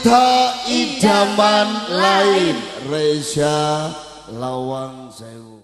wanita idaman lain. Reza Lawang Sewu.